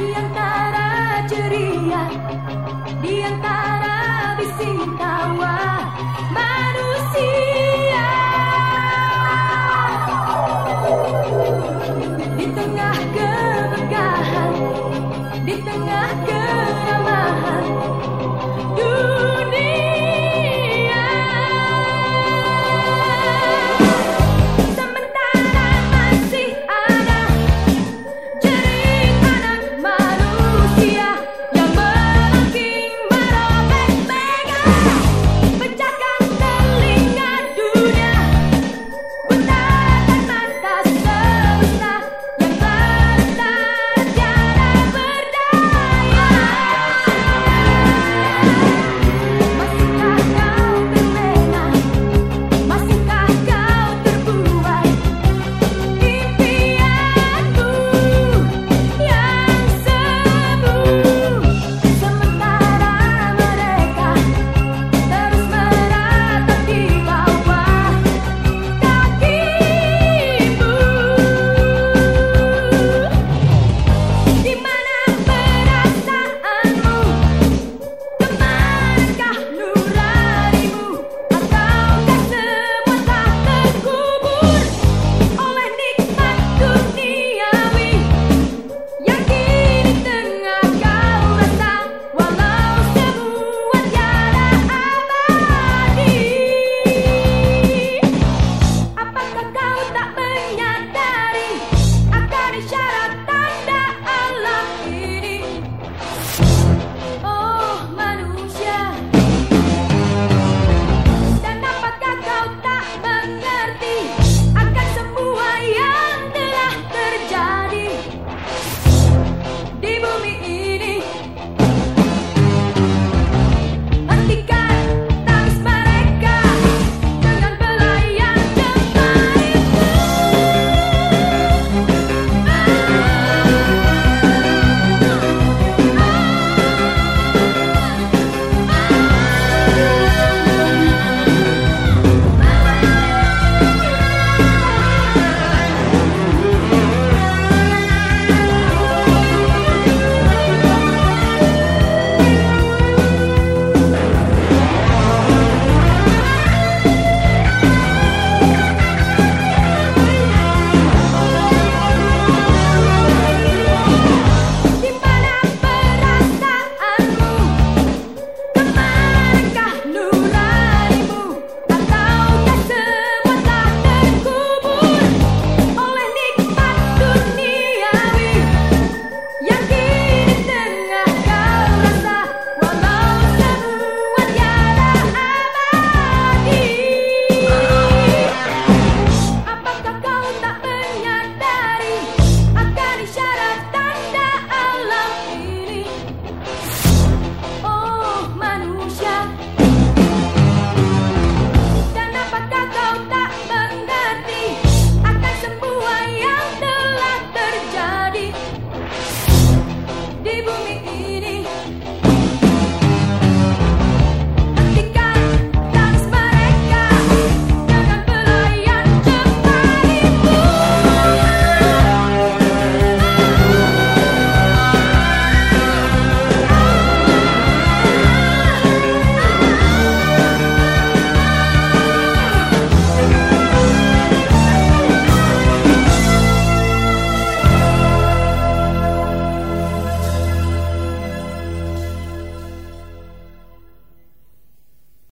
di antara ceria, di antara bising tawa